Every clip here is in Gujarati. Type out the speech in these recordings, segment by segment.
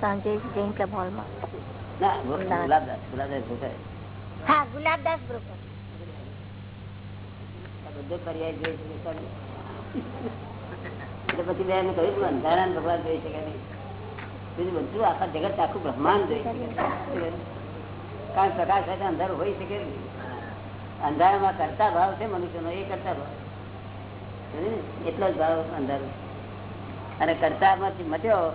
સાંજે જૈન ક્લબ હા ગુલાબદાસ બધું પર્યાય જોઈ શકે એટલે પછી બેન કહ્યું અંધારા ભગવાન જોઈ શકે નહીં બીજું બધું આખા જગત આખું બ્રહ્માંડ જોઈ શકે કારણ પ્રકાશ સાથે અંધારું હોઈ શકે અંધારામાં કરતા ભાવ છે મનુષ્યનો એ કરતા ભાવ? એટલો જ ભાવ અંધારું અને કરતા માંથી મટ્યો.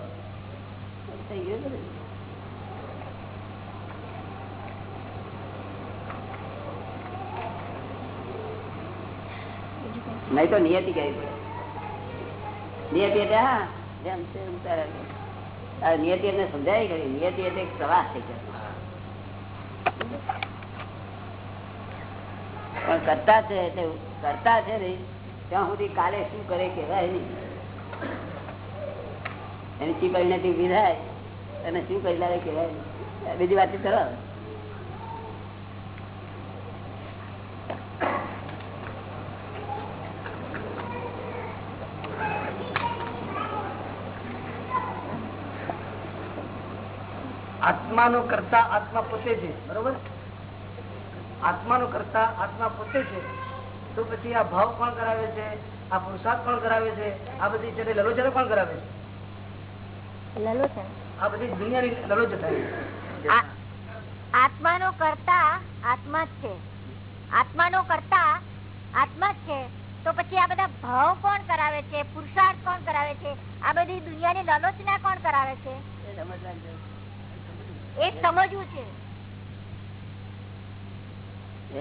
નહીં તો નિયતિ કઈ નિયતિ એટલે હા, જેમ છે નિયતિ એટલે સમજાય કરી. નિયતિ એટલે એક પ્રવાસ થઈ ગયો. પણ કરતા છે એટલે કરતા છે ને, ત્યાં સુધી કાલે શું કરે કેવાય નહીં. એની શી પરિણતિ ઊભી થાય અને શું કરી લાવે કહેવાય? બીજી વાત કરો આત્માનો કરતા આત્મા પોતે છે, બરોબર? આત્માનો કરતા આત્મા પોતે છે. તો પછી આ ભાવ કોણ કરાવે છે? આ પુરુષાર્થ કોણ કરાવે છે? આ બધી લલોચરો કોણ કરાવે છે? લલો આ બધી દુનિયાની લલોચ આત્માનો કરતા આત્મા જ છે. આત્માનો કરતા આત્મા જ છે. તો પછી આ બધા ભાવ કોણ કરાવે છે? પુરુષાર્થ કોણ કરાવે છે? આ બધી દુનિયાની લલોચના કોણ કરાવે છે? એ સમજવાની જરૂર. એ સમજવું છે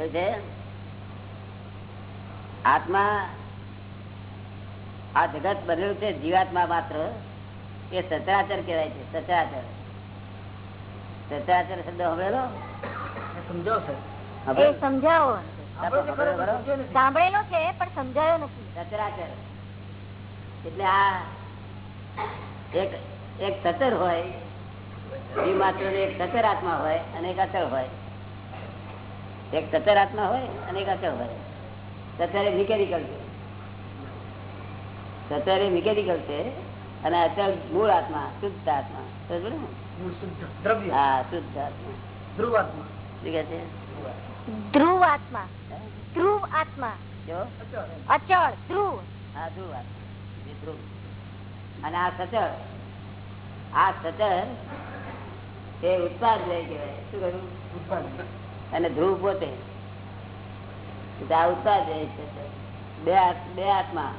છે? આત્મા આ જગત બનેલું છે જીવાત્મા માત્ર. એ સચરાચર કહેવાય છે સચરાચર. સચરાચર શબ્દ હંભળેલો સમજાવો. સાંભળેલો? છે પણ સમજાયો નથી. સચરાચર. એટલે આ એક એક સચર હોય જીવ માત્ર એક સચર આત્મા હોય અને એક અચળ હોય. એક સચર આત્મા હોય અને એક અચળ હોય. સચર એ મિકેનિકલ છે. સચર એ મિકેનિકલ છે. અને અચળ મૂળ આત્મા શુદ્ધ આત્મા. સમજો ને? મૂળ શુદ્ધ દ્રવ્ય. હા શુદ્ધ આત્મા. ધ્રુવ આત્મા. શું કે છે? ધ્રુવ આત્મા. ધ્રુવ આત્મા. અચળ. ધ્રુવ. હા ધ્રુવ આત્મા. ધ્રુવ. અને આ સચર એ ઉત્પાદ લઈ કહેવાય. શું કહ્યું? ઉત્પાદન અને ધ્રુવ પોતે. આ ઉત્પાદ છે બે બે આત્મા.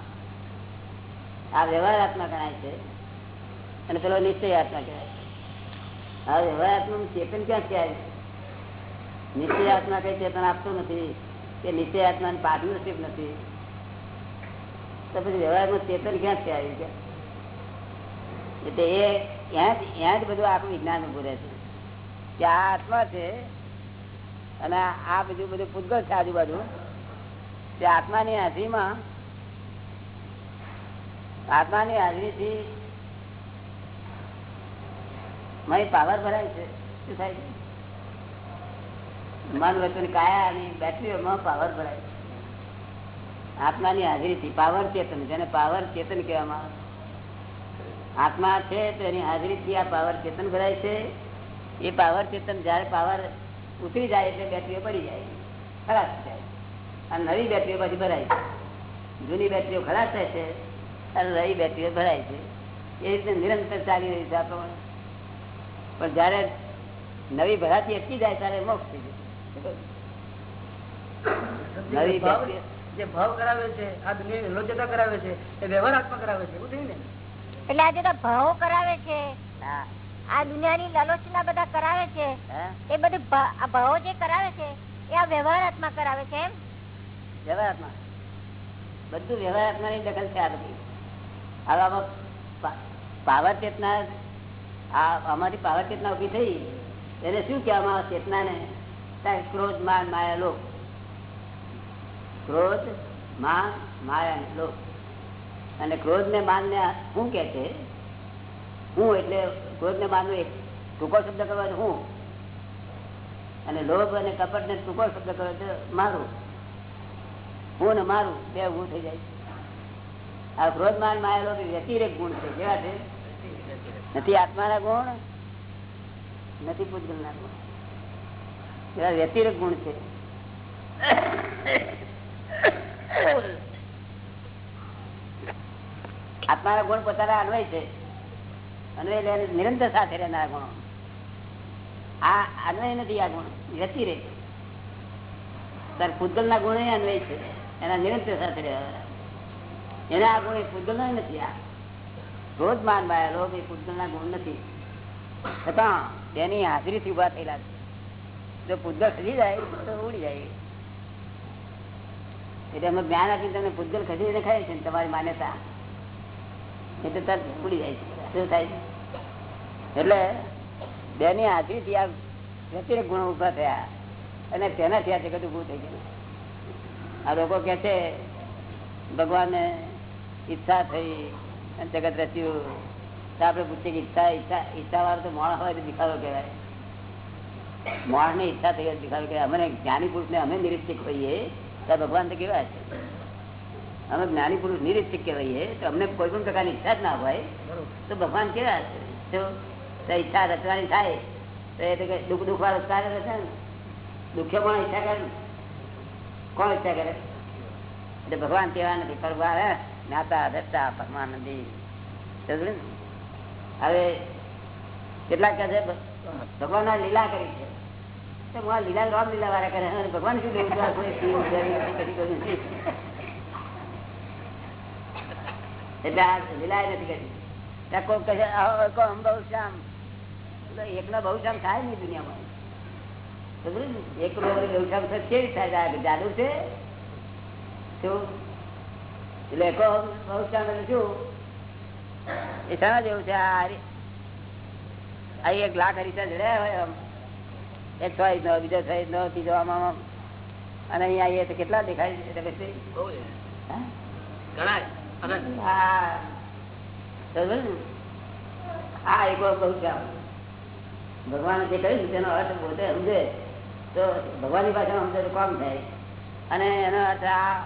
આ વ્યવહાર આત્મા ગણાય છે. અને પેલો નિશ્ચય આત્મા કહેવાય આ વ્યવહાર આત્મા ચેતન ક્યાં ક્યાંય નિશ્ચય આત્મા કઈ ચેતન આપતો નથી. કે નિશ્ચય આત્મા પાર્ટનરશીપ નથી. તો પછી વ્યવહારમાં ચેતન ક્યાં આવી છે એટલે એ ત્યાં જ બધું આખું વિજ્ઞાન ઉભું રહે છે. કે આ આત્મા છે અને આ બધું બધું પૂતગલ છે આજુબાજુ. તે આત્માની હાજરીમાં આત્માની હાજરીથી મારી પાવર ભરાય છે. શું થાય છે? મન વચન કાયા અને બેટરીઓમાં પાવર ભરાય છે. આત્માની હાજરીથી પાવર ચેતન, જેને પાવર ચેતન કહેવામાં આવે. આત્મા છે તો એની હાજરીથી આ પાવર ચેતન ભરાય છે. એ પાવર ચેતન જયારે પાવર ઉતરી જાય એટલે બેટરીઓ પડી જાય. ખરાબ થાય. અને નવી બેટરીઓ પછી ભરાય છે. જૂની બેટરીઓ ખરાબ થાય છે. અને રહી બેટરીઓ ભરાય છે. એ રીતે નિરંતર ચાલી રહી છે આ પ્રમાણે. પણ જયારે નવી ભરાતી અટકી જાય ત્યારે મોક્ષ થઈ જાય નવી જે ભાવ કરાવે છે આ દુનિયા લોચતા કરાવે છે એ વ્યવહાર કરાવે છે એવું થયું ને? એટલે આ જે ભાવો કરાવે છે. હા. આ દુનિયાની લલોચના બધા કરાવે છે. હા? એ બધું આ ભાવો જે કરાવે છે એ આ વ્યવહાર આત્મા કરાવે છે એમ? વ્યવહારમાં બધું વ્યવહારમાં ની દખલ છે આ બધી. આવામાં પાવર ચેતના આ અમારી પાવર ચેતના ઊભી થઈ, એને શું કહેવામાં આવે ચેતનાને? ક્રોધ, માન, માયા લોક ક્રોધ, માન, માયા લોક અને ક્રોધ ને માન ને શું કે છે? હું એટલે ક્રોધ ને માન એક ટૂંકો શબ્દ કરવા હું. અને લોભ અને કપટ ને ટૂંકો શબ્દ કરવા છે મારું. હું ને મારું, બે હું થઈ જાય આ ક્રોધમાન માયેલો વ્યતિરેક ગુણ છે. કેવા છે? નથી આત્માના ગુણ, નથી પૂજગલના ગુણ. એવા વ્યતિરેક ગુણ છે? આત્માના ગુણ પોતાના અન્વય છે. અન્વય લે નિરંતર સાથે રહેનારા ગુણો. આ અન્વય નથી, આ ગુણ. વ્યતિરેક. તાર પૂતગલ ના ગુણ અન્વય છે. એના નિરંતર સાથે રહેવા એના આ ગુણ પૂતગલ નથી આ. રોજ માન બાયેલો એ પૂતગલ ના ગુણ નથી. છતાં તેની હાજરીથી ઊભા થયેલા જો પૂતગલ ખસી જાય, તો ઉડી જાય. એટલે અમે જ્ઞાન આપીને તમે પૂતગલ ખસી દેખાય છે તમારી માન્યતા. એટલે તરત ઉડી જાય છે. શું થાય છે? એટલે બેની હાજરીથી આ વ્યતિરેક ગુણો ઊભા થયા અને તેનાથી આ જગત ઉભું થઈ ગયું. આ લોકો કે છે ભગવાનને ઈચ્છા થઈ અને જગત રચ્યું. તો આપણે પૂછીએ કે ઈચ્છા ઈચ્છા ઈચ્છા વાળો તો માણસ હોય તો દિખાડો કહેવાય. માણસની ઈચ્છા થઈ દિખાડો કહેવાય. અમને જ્ઞાની પુરુષ ને અમે નિરીક્ષક હોઈએ તો ભગવાન તો કેવા છે? અમે જ્ઞાની પુરુષ નિરીક્ષક કહેવાઈએ તો અમને કોઈ પણ પ્રકારની ઈચ્છા જ ના હોય. તો ભગવાન કેવા છે? તો ઈચ્છા રચવાની થાય. તો એ તો કે દુઃખ દુઃખ વાળો કાર્ય રચે ને. દુઃખે પણ ઈચ્છા કરે કોણ ઈચ્છા કરે? એટલે ભગવાન કેવા નથી પરવાર જ્ઞાતા દત્તા પરમાનંદી. હવે કેટલાક કહે છે ભગવાન લીલા કરી છે. લીલા રામ લીલા વાળા કરે ભગવાન શું લેવું છે? આ કોઈ શિવ, શિવ, કદી કર્યું નથી. એટલે આ લીલા નથી કરી. ત્યાં કોઈ કહે છે, "આવો કોમ બહુ શ્યામ થાય નહીં દુનિયામાં? એકલો બહુ શ્યામ કેવી જાદુ છે? એટલે એકો બહુ શું? એ શાના જેવું છે આ એક લાખ હરીસા જડ્યા હોય આમ. એક છ નો બીજો છ નો ત્રીજો આમ આમ આમ. અને અહીંયા એ તો કેટલા દેખાય છે હા? એક બહુ ભગવાને જે કહ્યું તેનો અર્થ પોતે સમજે. તો ભગવાનની ભાષામાં સમજે તો કોમ થાય. અને એનો અર્થ આ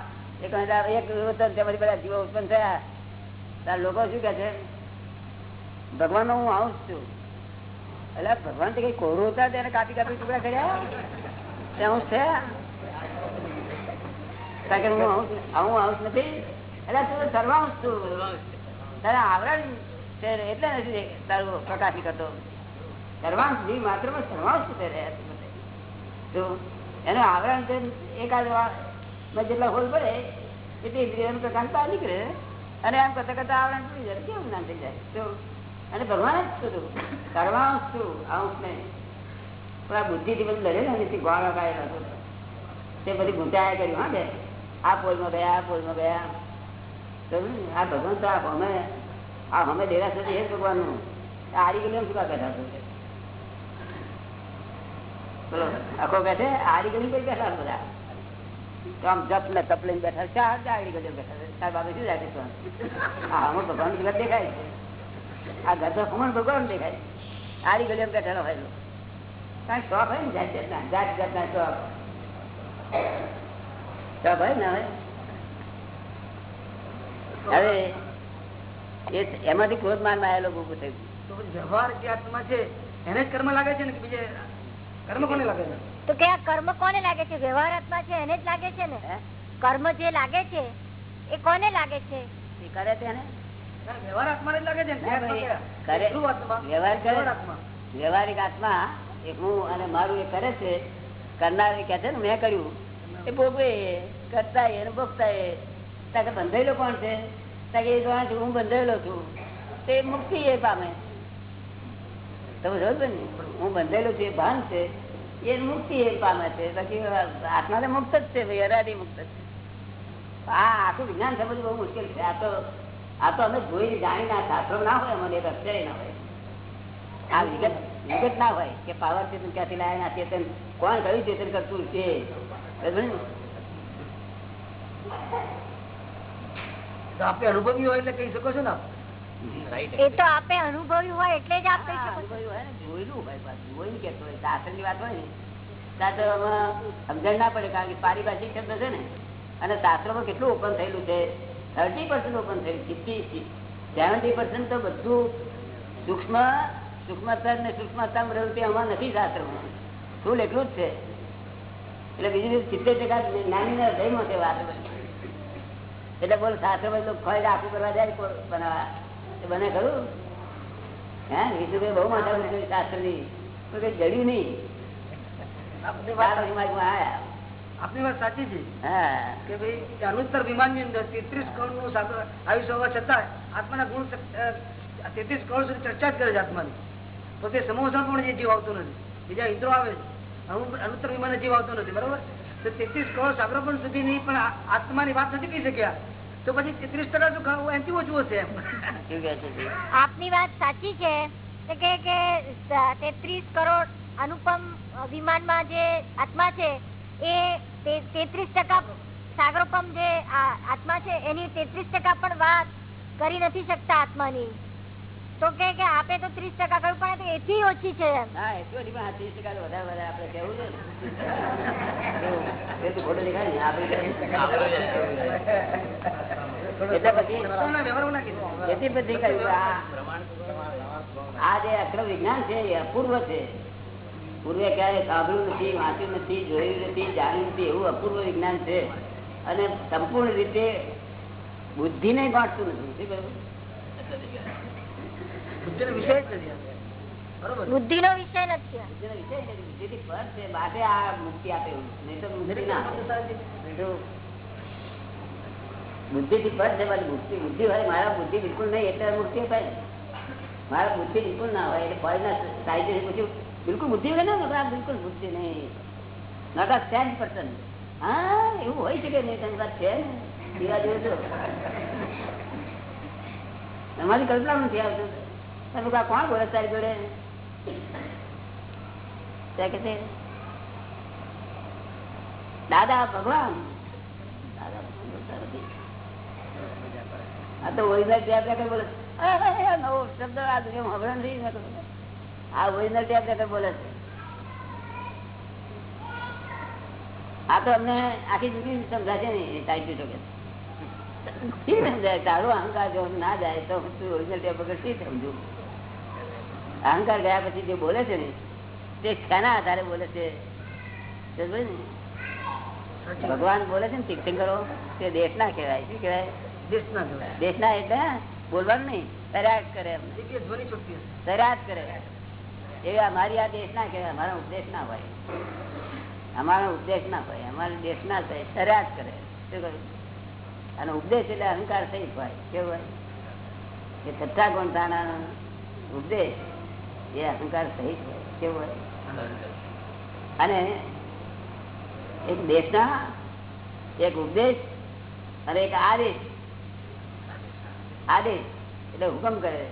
એક એક વતન તેમાંથી બધા જીવો ઉત્પન્ન થયા. ત્યારે લોકો શું કે છે? ભગવાન હું આવું છું. એટલે ભગવાન તો કઈ કોરું હતા તેને કાપી કાપી ટુકડા કર્યા? ત્યાં છે? કારણ હું આવું આવું આવું નથી? એટલે તું સર્વાંશ છું. તારે આવરણ છે એટલે નથી તારું પ્રકાશી કરતો. સર્વાંશ જીવ માત્ર સર્વાંશ છે એનું આવરણ છે એકાદ જેટલા હોલ પડે, એટલે ઇન્દ્રિયોનું પ્રકાશ બહાર નીકળે. અને આમ કરતા કરતા આવરણ પડી જાય, કેવું ના થઈ જાય? તો અને ભગવાન જ છું સર્વાંશ છું આવું નહીં પણ આ બુદ્ધિથી બધું લડે ને એથી ગોળા હતો તે. બધી ગુંચાયા કર્યું હા કે આ પોલમાં ગયા, આ પોલમાં ગયા. આ ભગવાન તો આપ અમે આ અમે દેરાસર છે ભગવાનનું. આ આરી ગયેલું શું કા બેઠા બોલો, આખો છે આરી ગયેલું કઈ બેઠા બધા? તો આમ જપ ને તપ લઈને બેઠા છે આ આરી બેઠા છે. તાર શું જાય છે હા ભગવાન છે. આ ઘર તો એમાંથી ક્રોધ માનમાં આવેલો ઉભું થયું તો વ્યવહાર જે આત્મા છે, એને કર્મ લાગે છે ને બીજે કર્મ કોને લાગે છે? તો કે આ કર્મ કોને લાગે છે? વ્યવહાર આત્મા છે એને જ લાગે છે ને? કર્મ જે લાગે છે એ કોને લાગે છે? કરે તેને વ્યવહાર આત્માને લાગે છે વ્યવહાર કરે. વ્યવહારિક આત્મા એ હું અને મારું એ કરે છે. કરનાર એ કે છે ને મેં કર્યું. એ ભોગવે કરતા એને ભોગતા એ. તાકે બંધાયેલો કોણ છે? તાકે એ હું બંધાયેલો છું. તે મુક્તિ એ પામે. ને. હું બંધેલું છું એ ભાન છે. એ મુક્તિ એ પામે છે. બાકી આત્મા તો મુક્ત જ છે, ભાઈ, અરાધી મુક્ત છે. આ આખું વિજ્ઞાન સમજવું બહુ મુશ્કેલ છે. આ તો આ તો અમે જોઈ જાણી ના શાસ્ત્રો ના હોય અમને રસ્તે ના હોય. વિગત ના હોય કે પાવર ચેતન ક્યાંથી લાયા આ ચેતન કોણ કયું ચેતન કરતું છે? આપણે અનુભવી હોય એટલે કહી શકો છો ને? એ તો આપે અનુભવ્યું હોય એટલે જ આપ ને, જોયેલું જોઈને કહેતો હોય. શાસ્ત્રની વાત હોય ને સમજણ ના પડે કારણ કે પારિભાષિક શબ્દ છે ને અને શાસ્ત્રોમાં કેટલું ઓપન થયેલું છે. થર્ટી પર્સન્ટ ઓપન થયેલું સિત્તી સેવન્ટી પર્સન્ટ તો બધું સૂક્ષ્મ સૂક્ષ્મતર ને સૂક્ષ્મતમ પ્રવૃત્તિ આમાં નથી શાસ્ત્રમાં. ફૂલ એટલું જ છે. એટલે બીજું બીજું સિત્તેર ટકા નાની ના હૃદયમાં છે વાત. એટલે બોલ શાસ્ત્ર તો ખોઈ આખું કરવા જાય બનાવવા. બને ખરું હે વિષ્ણુભાઈ બહુ મૂકી શાસ્ત્રની તો કઈ જડ્યું નહીં. આપની વાત વર્ષમાં આયા. આપની વાત સાચી છે. કે ભાઈ અનુત્તર વિમાનની અંદર તેત્રીસ કરોડનું સાગર આયુષ્ય હોવા છતાં આત્માના ગુણ તેત્રીસ કરોડ સુધી ચર્ચા જ કરે છે આત્માની. તો તે સમોસણ પણ જે જીવ આવતો નથી. બીજા ઇન્દ્રો આવે છે. અનુ- અનુત્તર વિમાન જીવ આવતો નથી બરોબર? તો તેત્રીસ કરોડ સાગર પણ સુધી નહીં પણ આત્મા આત્માની વાત નથી કહી શક્યા. તો પછી તેત્રીસ ટકા શું ખાવું? ઓછું હશે? આપની વાત સાચી છે. કે કે તેત્રીસ કરોડ અનુપમ વિમાનમાં જે આત્મા છે એ તેત્રીસ ટકા સાગરોપમ જે આત્મા છે એની તેત્રીસ ટકા પણ વાત કરી નથી શકતા આત્માની. તો કે કે આપે તો ત્રીસ ટકા કહ્યું પણ તો એથી ઓછી છે એમ હા એટલું નહીં પણ આ ત્રીસ ટકા તો વધારે વધારે આપણે કહેવું છે ને. એ તો ખોટું દેખાય ને આપણે એટલે પછી પોતાના વ્યવહારમાં ના કીધું. એથી પછી કહ્યું કે આ આ જે અક્રમ વિજ્ઞાન છે એ અપૂર્વ છે પૂર્વે ક્યારે સાંભળ્યું નથી વાંચ્યું નથી જોયું નથી જાણ્યું નથી એવું અપૂર્વ વિજ્ઞાન છે અને સંપૂર્ણ રીતે બુદ્ધિને ગાંઠતું નથી શું કહ્યું? બુદ્ધિનો વિષય બુદ્ધિ નો વિષય નથી. બુદ્ધિથી પર છે માટે આ મુક્તિ આપે નહીં તો મુક્તિ ના આપે. તો પર છે બાકી બુદ્ધિ બુદ્ધિ હોય મારા બુદ્ધિ બિલકુલ નહીં એટલે મુક્તિ અપાય મારા બુદ્ધિ બિલકુલ ના હોય એટલે ફોરેનના સાહિત્ય પૂછ્યું બિલકુલ બુદ્ધિ હોય ને? આ બિલકુલ બુદ્ધિ નહીં. નોટ અ ટેન પર્સન હા એવું હોય છે કે નહીં? તમે વાત છે ને દીવા જેવું તો. કલ્પના નથી આવતું બોલે દાદા, ભગવાન. આ તો ઓરિજિનલ ટેપ રેકર બોલે નવો શબ્દ આ દુનિયામાં સાંભળ્યો નથી આ ઓરિજિનલ ટેપ રેકર બોલે છે. આ તો અમને આખી જુદી સમજાશે નહીં ટાઈપ કે સમજાય? તારો અહંકાર જો ના જાય તો તું ઓરિજિનલ ટેપ વગર શી સમજુ અહંકાર ગયા પછી જે બોલે છે ને તે શાના આધારે બોલે છે? ને? ભગવાન બોલે છે ને તીર્થંકરો તે દેશ ના કહેવાય શું કહેવાય? દેશના કહેવાય. દેશ ના એટલે બોલવાનું નહીં તર્યા કરે જ કરે. એવી અમારી આ દેશ ના કહેવાય અમારો ઉપદેશ ના હોય. અમારો ઉપદેશ ના હોય અમારા દેશ ના થાય તર્યા કરે. શું કહ્યું? અને ઉપદેશ એટલે અહંકાર સહિત હોય. કેવું હોય? એ છઠ્ઠા ગુણતાના ઉપદેશ. એ અહંકાર સહિત હોય કેવું હોય? અને એક દેશના એક ઉપદેશ અને એક આદેશ. આદેશ એટલે હુકમ કરે.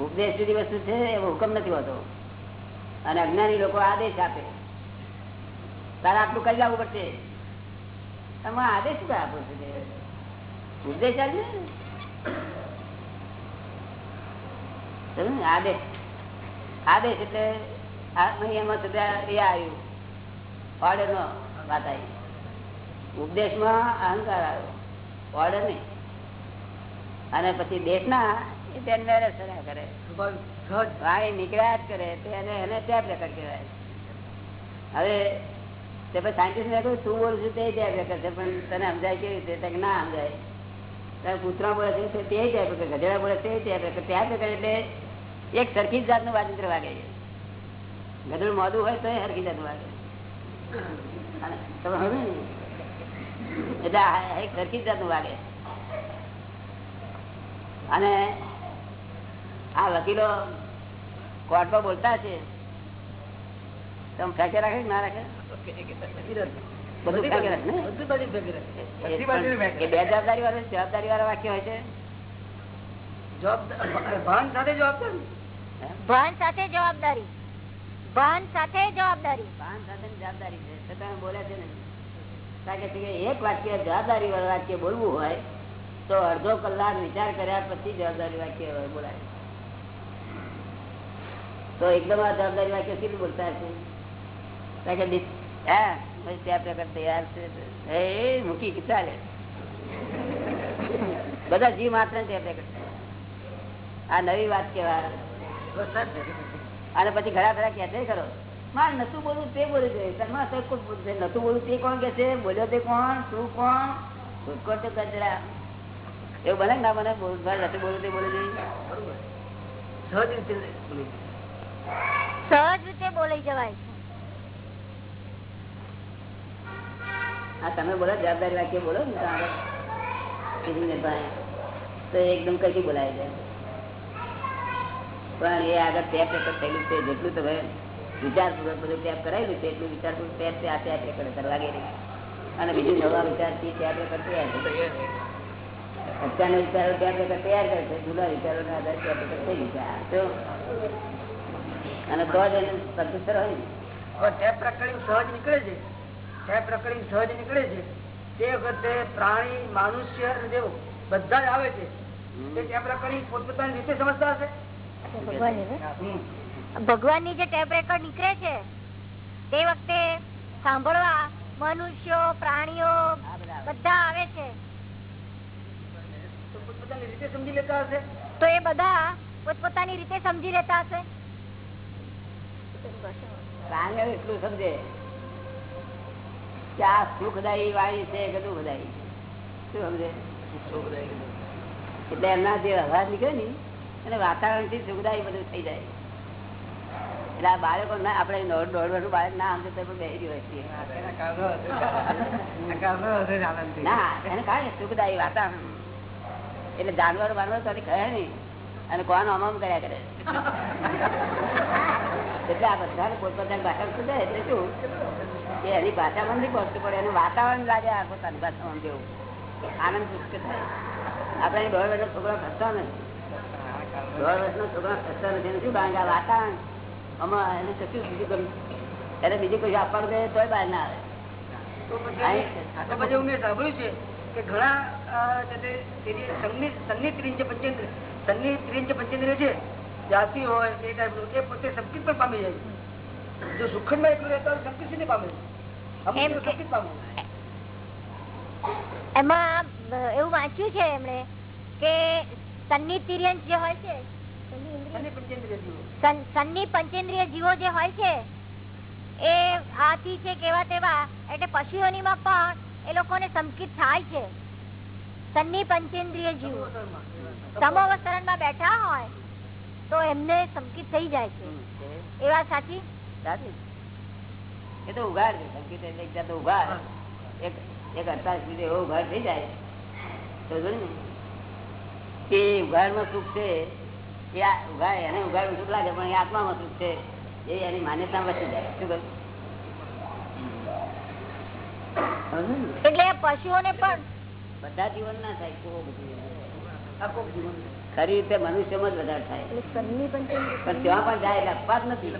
ઉપદેશ જુદી વસ્તુ છે એવો હુકમ નથી હોતો. અને અજ્ઞાની લોકો આદેશ આપે. તારે આટલું કરી લાવવું પડશે. આદેશ શું આપો છો ઉપદેશ આપે? આદેશ આદેશ એટલે આવ્યું. ઓર્ડર નો વાત આવી. ઉપદેશમાં અહંકાર આવ્યો. ઓર્ડર નહીં. અને પછી દેશના કરે. નીકળ્યા જ કરે. એને એને ટેપ રેકર્ડ કહેવાય. હવે તે પછી તું બોલું છું તે ત્યાં રેકર્ડ છે, પણ તને સમજાય કેવી રીતે? ના, સમજાય. તારે કૂતરા બોલે તે રેકર્ડ ગધેડા બોલે તે ત્યાં રેકર્ડ એટલે એક સરખી જ જાતનું વાજિંત્ર વાગે છે. ગધેડું મોડું હોય તો એ સરખી જાતનું વાગે તમે હવે એટલે એક સરખી જાતનું વાગે અને આ વકીલો કોર્ટમાં બોલતા છે. તમે ફેંકે રાખે ના રાખે? ને? જવાબદારી વાળા વાક્ય હોય છે. જવાબદાર ભાન સાથે જવાબદાર? ભાન સાથે જવાબદારી. ભાન સાથે જવાબદારી. ભાન સાથે જવાબદારી છે. છતાં બોલે છે ને. એક વાક્ય જવાબદારી વાક્ય બોલવું હોય, તો અડધો કલાક વિચાર કર્યા પછી જવાબદારી વાક્ય બોલાય. તો એકદમ આ જવાબદારી વાક્ય કેટલું બોલતા હશે? કારણ કે હા ત્યાં પ્રકાર તૈયાર છે. એ મૂકી ચાલે. બધા જીવ માત્ર રેકર્ડ આ નવી વાત કેવા. અને પછી ઘણા ઘણા કે છે ખરો. મારે નતું બોલવું તે બોલી છે. તમારે તો કોઈ પૂછશે નતું બોલવું તે કોણ કે છે બોલ્યો તે કોણ? તું કોણ? તો કચરા એવું બને ના બને બોલ? મારે નતું બોલવું તે બોલે સહજ રીતે સહજ રીતે બોલાઈ જવાય હા તમે બોલો જવાબદારી વાક્ય બોલો ને તો એકદમ કઈ બોલાય જાય પણ એ આગળ ટેપ રેકર્ડ થયેલું છે જેટલું તમે વિચારપૂર્વક બધું ટેપ કરાયેલું છે એટલું વિચારપૂર્વક ટેપ છે આ ટેપ રેકર્ડ કરવા નહીં અને બીજું નવા વિચારથી ટેપ રેકર્ડ તૈયાર અત્યારના વિચારો ટેપ રેકર્ડ તૈયાર કરે છે જૂના વિચારોના આધારે ટેપ રેકર્ડ થઈ ગયા તો અને તો જ એનું સંતુષ્ટ હોય ને. હવે ટેપ રેકોર્ડિંગ સહજ નીકળે છે. ટેપ રેકોર્ડિંગ સહજ નીકળે છે. તે વખતે પ્રાણી માનુષ્ય જેવું બધા જ આવે છે. તે ટેપ રેકોર્ડિંગ પોતપોતાની રીતે સમજતા હશે? ભગવાનની ની. જે ટેપ રેકોર્ડ નીકળે છે તે વખતે સાંભળવા મનુષ્યો પ્રાણીઓ બધા આવે છે. તો એ બધા પોતપોતાની રીતે સમજી લેતા હશે? પ્રાણીઓ એટલું સમજે કે આ સુખદાયી વાણી છે કે દુઃખદાયી? શું સમજે? એટલે એમના જે અવાજ નીકળે ને એને વાતાવરણથી સુખદાયી બધું થઈ જાય. એટલે આ બાળકો ના આપણે દોઢ બાળક ના સમજે તો બેસી હોય છીએ ના એને કાંઈ સુખદાયી વાતાવરણ. એટલે જાનવર વાનવર તો કહે નહીં. અને કોણ અમામ કર્યા કરે? એટલે આ બધાને પોતપોતાની ભાષા સુધે એટલે શું? કે એની ભાષામાં નથી પહોંચતું પડે એનું વાતાવરણ લાગે આ પોતાની ભાષામાં જેવું. આનંદ પુષ્ટ થાય. આપણે દોઢ વર્ષનો છોકરો ખસતો નથી એનું બીજું ગમ એને બીજું કશું આપવાનું કહે તોય બહાર ના આવે. પછી મેં સાંભળ્યું છે કે ઘણા છે જાતિ હોય એ ટાઈપનું એ પોતે સંકિત પણ પામી જાય. જો સુખંડમાં એકલું રહેતા હોય સંકિત પામે? પામે? એમાં એવું વાંચ્યું છે એમણે કે સન્ની તિર્યંશ જે હોય છે સન્ની પંચેન્દ્રિય જીવો સન- સન્ની પંચેન્દ્રિય જીવો જે હોય છે એ હાથી છે કેવા તેવા એટલે પશુઓની માં પણ એ લોકોને સંકિત થાય છે. સન્ની પંચેન્દ્રિય જીવો. સમોવસરણમાં બેઠા હોય તો એમને સંકિત થઈ જાય છે. એ વાત સાચી? સાચી. એ તો ઉઘાડ છે સંકિત એટલે ઉઘાડ. એક એક અડતાલીસ મિનિટ એવો ઉઘાડ થઈ જાય. તો કે ઉઘાડમાં સુખ છે? એ ઉઘાડ એને ઉઘાડમાં સુખ લાગે પણ એ આત્મામાં સુખ છે? એ એની માન્યતા વચ્ચે જાય. શું કહ્યું? એટલે પશુઓને પણ બધા જીવન ના થાય કોક જીવન ખરી રીતે મનુષ્યમાં જ વધારે થાય. એટલે પણ ત્યાં પણ જાય એટલે અપવાદ નથી.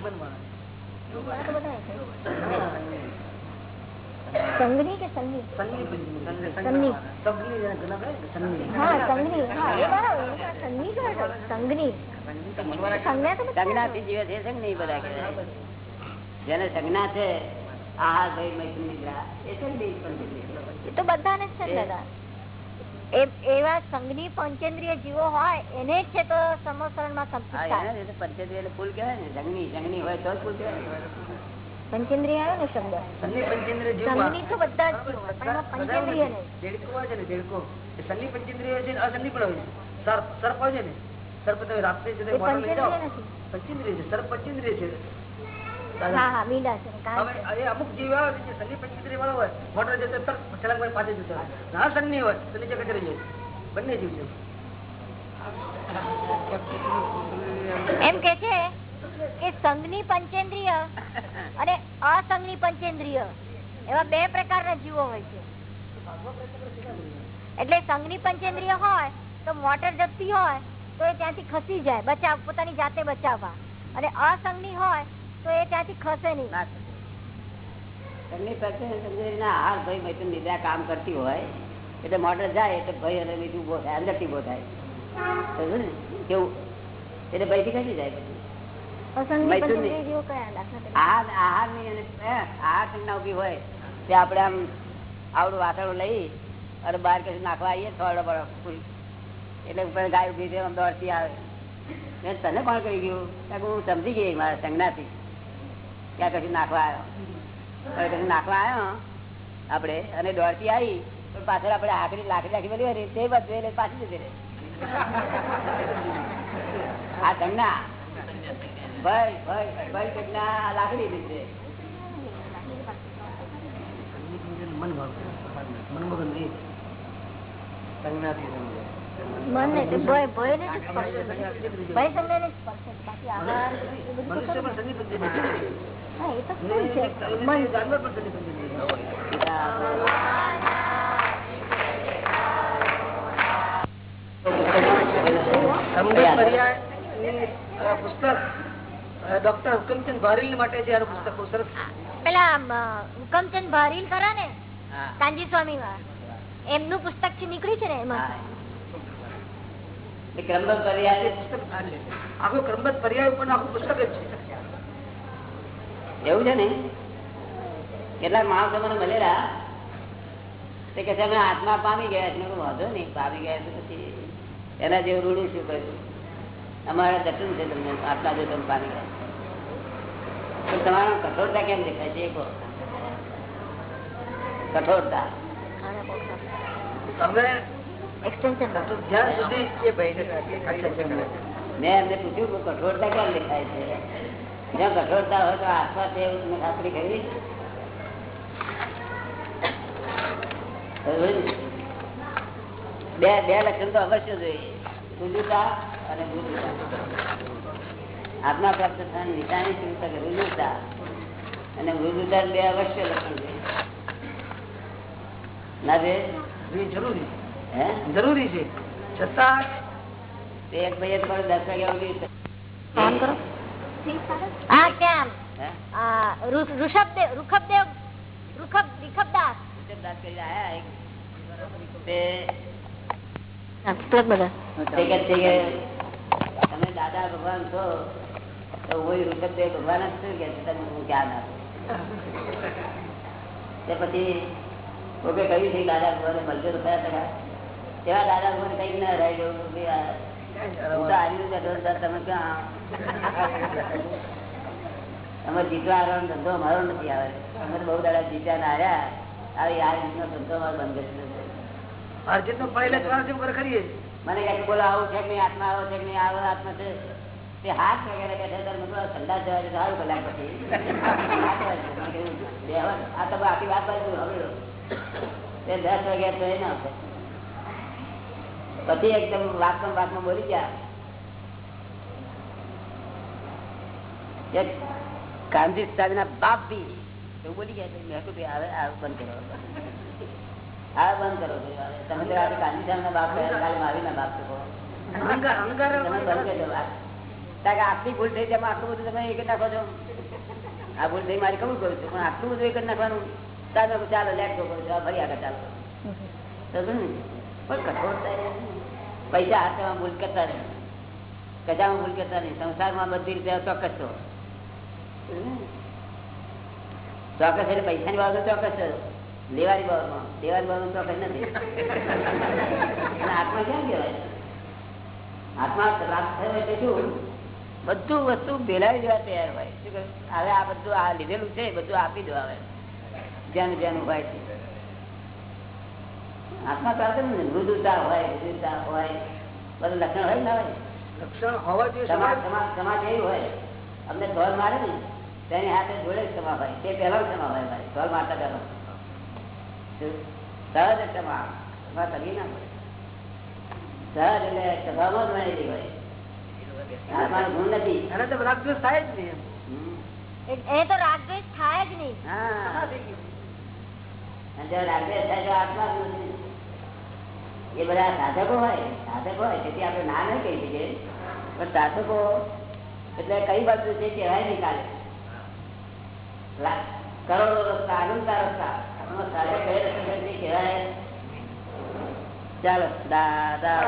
સંઘની કે સંગની સંગની. સંગની સંગની. હા એ બરાબર. કહેવાય છે. સંઘની સંજ્ઞા તો. બધા સંજ્ઞાથી જીવે છે સંજ્ઞા બધા કહેવાય. જેને સંજ્ઞા છે આહાર ભાઈ મૈત્રી નિદ્રા એ તો બધાને છે દાદા. એ- એવા સંઘની પંચેન્દ્રિય જીવો હોય એને જ છે તો સમસરણમાં હા, થાય. પંચેન્દ્રિય ફૂલ કહેવાય ને. સંજ્ઞી સંજ્ઞી હોય તો ફૂલ કહેવાય. પંચેન્દ્રિય આવ્યો ને શબ્દ સંગની પંચેન્દ્રિય જીવમાં તો બધા જ જીવો પણ એમાં પંચેન્દ્રિય નહીં. દેડકો હોય છે ને દેડકો. એ પંચેન્દ્રિય છે ને પણ હોય સર્પ સર્પ હોય છે ને સર્પ તમે રાત્રે છે તે મોટર લઈ જાઓ. પંચેન્દ્રિય છે સર્પ પંચેન્દ્રિય છે. હા હા મીંડા છે હવે અમુક જીવ આવે છે સન્ની પંચેન્દ્રિય વાળો હોય મોટર જતો છલાંગ મારી પાછળ જતો હોય. ના સન્ની હોય તો નીચે કચરી જાય. બંને જીવ છે. એમ કે છે કે સંઘની પંચેન્દ્રિય અને અસંઘની પંચેન્દ્રિય. એવા બે પ્રકારના જીવો હોય છે. એટલે સંઘની પંચેન્દ્રિય હોય તો મોટર જતી હોય તો એ ત્યાંથી ખસી જાય, બચાવ, પોતાની જાતે બચાવવા. અને અસંઘની હોય તો એ ત્યાંથી ખસે નહીં. ના થશે. સંજ્ઞા પંચેન્દ્રિયના આહાર ભાઈ મૈત્રી કામ કરતી હોય. એટલે મોટર જાય એટલે ભાઈ અને બીજું ઊભો થાય, અંદરથી ઊભો થાય. ખસી જાય હોય તે આમ આવડું વાસણો લઈ અને બહાર કશું નાખવા આવીએ થોડો બળો ફૂલ. એટલે ગાય ઊભી છે દોડતી આવે. મેં તને કોણ કરી ગયું? હું સમજી ગઈ મારા સંજ્ઞાથી ક્યાં કશું નાખવા આવ્યો. કશું નાખવા આવ્યો આપડે અને દોડતી આવી પણ પાછળ આપડે આખરી લાકડી રાખી બધી હતી તે બધું એટલે પાછી જતી રહે. આ સંજ્ઞા ભય ભય ને જ સ્પર્શ છે. ભય સંજ્ઞા ને જ સ્પર્શ છે. બાકી આહાર એ બધું તો મનુષ્ય પણ શનિ બુદ્ધિ નથી. હા, એ તો ને શું છે એને જાનવર પણ શનિ બુદ્ધિ નથી. સંગત પર્યાયની, અ, પુસ્તક ડોક્ટર હુકમચંદ ભારીલ માટે છે આનું પુસ્તક બહુ સરસ પેલા હુકમચંદ ભારીલ ખરા ને? હા. કાનજી સ્વામી એમનું પુસ્તક છે નીકળ્યું છે ને એમાં. એ ક્રમબદ્ધ પર્યાય પુસ્તક. આખું ક્રમબદ્ધ પર્યાય પણ આખું પુસ્તક જ છે. એવું છે ને? કેટલાક માણસો મને મળેલા તે કે અમે આત્મા પામી ગયા છે. વાંધો નહીં પામી ગયા પછી. એના જેવું રૂડું શું કર્યું અમારે દર્શન છે તમને આટલા જો તમે પામી ગયા. પણ તમારા કઠોરતા કેમ દેખાય છે? કઠોરતા. તો મેં એમને પૂછ્યું કે કઠોરતા કેમ દેખાય છે? જ્યાં કઠોરતા હોય તો આસપાસ એવું ખાતરી કરી. બે બે લક્ષણ તો અવશ્ય જોઈએ. રુજુતા અને આત્મા પ્રાપ્ત થવાની નિશાની ચિંતા કે વૃદ્ધતા અને વૃદ્ધતા બે અવશ્ય લક્ષણ જોઈએ ના છે જરૂરી. હે? જરૂરી છે. છતાં એક ભાઈ મને દસ વાગ્યા સુધી ફોન કરો. હા કેમ? ઋષભદેવ ઋષભદેવ ઋષભ ઋષભદાસ દાંત કરી આયા એક. તે બધા. તમે દાદા ભગવાન છો તો કોઈ ઋષભદેવ ભગવાન જ શું કે છે, તમે હું ક્યાં ના તે પછી કોકે કહ્યું છે દાદા ભગવાન મળજો તો ખરા ટકા? તેવા દાદા ભગવાન કંઈક ના રહી ગયું તો આવી રીતે તમે ક્યાં અમે જીતવા આવવાનો ધંધો અમારો નથી આવે. અમે બહુ દાડા જીત્યા ના આવ્યા આવી આ રીતનો ધંધો અમારો બંધ કરી દીધો. અર્જિત નો પહેલા ચોરાસી ઉપર કરીએ મને કહે બોલો આવું છે નહીં આત્મા આવો છે નહીં આવો આત્મા છે? તે હાથ વગેરે ત્યારે મેં કીધું, જવા સારું કલાક પછી. આ તો આખી વાત બાજુ હવે તે દસ વાગ્યા તો એ ના પછી એકદમ વાતમાં વાતમાં બોલી ગયા. ગાંધી ગાંધી સાહેબના બાપ બી એવું બોલી ગયા મેં કીધું કે હવે આ બંધ કરો. હા બંધ કરો. તમે તો આજે ગાંધી સાહેબના બાપ કાલે બાપ છો. આટલી ભૂલ થઈ તેમાં આટલું બધું તમે એક નાખો છો. આ ભૂલ થઈ મારી કબૂલ કરું છું પણ આટલું બધું એક જ નાખવાનું ચાલો ચાલો લેટ કરું છું. ફરી આગળ ચાલો. પણ કઠોરતા પૈસા હાથમાં ભૂલ કરતા નહીં કજામાં ભૂલ કરતા નહીં. સંસારમાં બધી રીતે ચોક્કસ છો. ને? ચોક્કસ એટલે પૈસાની બાબત ચોક્કસ છે. લેવાની બાબતમાં દેવાળી બાબત ચોક્કસ નથી. આત્મા કેમ કેવાય આત્મા રાત થયો એટલે શું? બધું વસ્તુ ભેલાવી દેવા તૈયાર હોય. શું? હવે આ બધું આ લીધેલું છે બધું આપી દો હવે. જેનું જેનું હોય છે. આત્મા પ્રાપ્ત ને. મૃદુતા હોય મૃદુતા હોય. બધું લક્ષણ હોય ને હોય લક્ષણ હોવા જોઈએ સમાજ. સમાજ સમાજ એવું હોય. અમને ઢોલ મારે ને. તેની હાથે જોડે ક્ષમા હોય. તે પહેલા ક્ષમા હોય ભાઈ ઢોલ મારતા પહેલો? સહજ ક્ષમા ક્ષમા કરવી ના પડે સહજ એટલે સ્વભાવમાં જ મળેલી હોય. ગુણ નથી. એને તો રાગદ્વેષ થાય જ નહીં એ- એ તો રાગદ્વેષ થાય જ નહીં. હા. રાગદ્વેષ થાય તો આત્મા એ બધા સાધકો હોય સાધકો હોય તેથી આપણે ના નહીં કહી શકીએ. પણ સાધકો એટલે કઈ બાજુ છે કહેવાય નહીં કાલે. લા- કરોડો રસ્તા અનંતા રસ્તા. ચાલો, દાદા.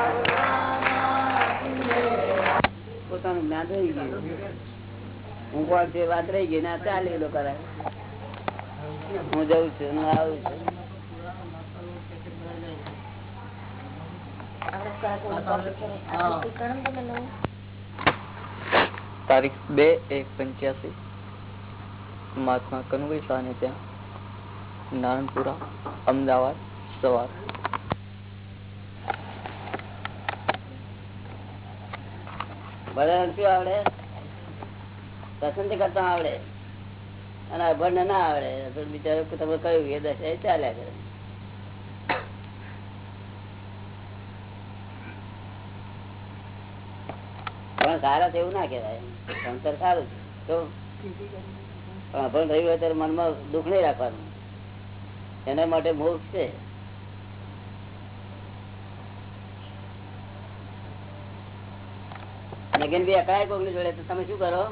પોતાનું જ્ઞાન રહી ગયું. હું કોણ છે વાત રહી ગઈ, ના, ચાલે લોકો હું જઉં છું, હું આવું છું. તારીખ બે એક પંચ્યાસી. મહાત્મા કનુભાઈ શાહને ત્યાં. નારણપુરા અમદાવાદ, સવાર. ભલે શું આવડે? પસંદ કરતા આવડે. અને ના આવડે. બિચારો તમે કહ્યું એ ચાલ્યા કરે. પણ સારા છે એવું ના કહેવાય. ભણતર સારું છે. તો પણ અભણ થયું મનમાં દુઃખ નહીં રાખવાનું. એના માટે મોક્ષ છે. નગીન બી અકાય કોક જોડે તો તમે શું કરો?